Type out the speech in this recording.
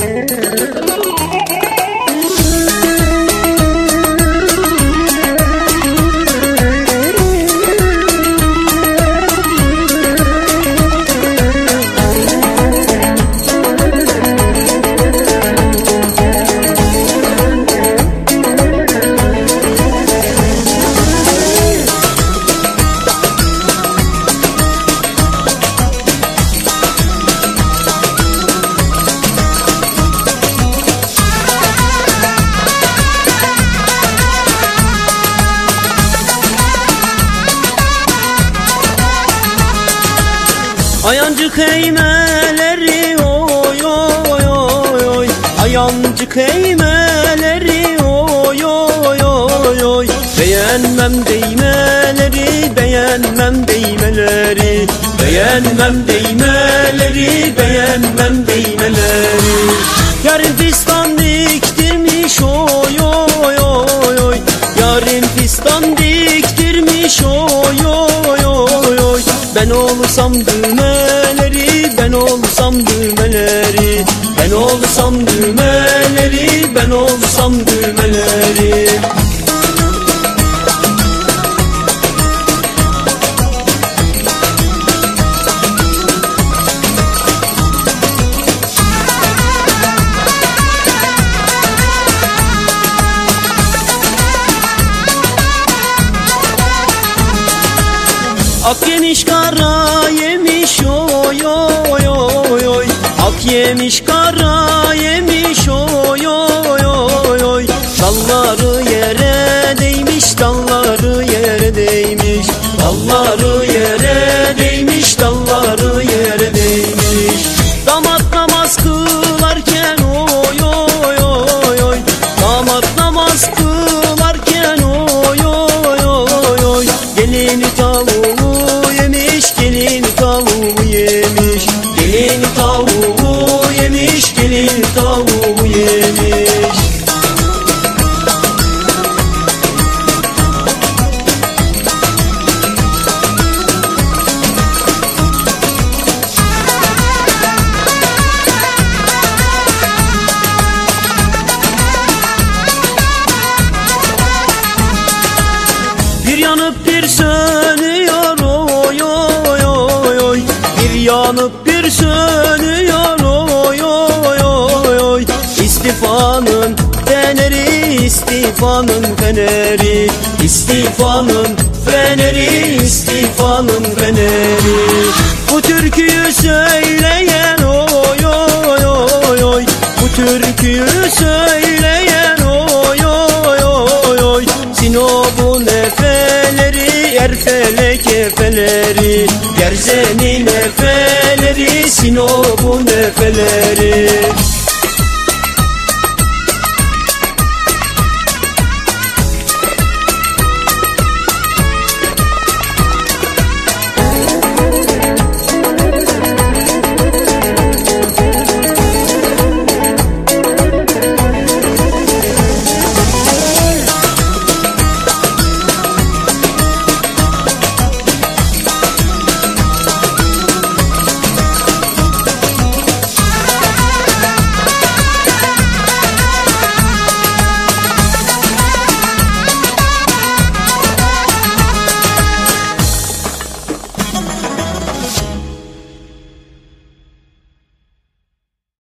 Thank you. Ayancık eymeleri oy oy oy oy. Ayancık eymeleri oy oy oy oy. Beğenmem değmeleri beğenmem değmeleri. Beğenmem değmeleri beğenmem değmeleri. Yarın fistan Ben olursam düğmeleri ben olursam düğmeleri. Ben olursam düğmeleri ben olursam Ak yemiş kara. yemiş yemiş Gelini tavuğu yemiş gelini tavuğu bir sönüyor. Oy oy oy oy. İstifanın feneri istifanın feneri. İstifanın feneri istifanın feneri. Bu türküyü söyleyen oy oy oy oy. Bu türküyü söyleyen oy oy oy oy. Sinop'un efeleri Erfelek efeleri Gerze'nin efeleri Sinop'un efeleri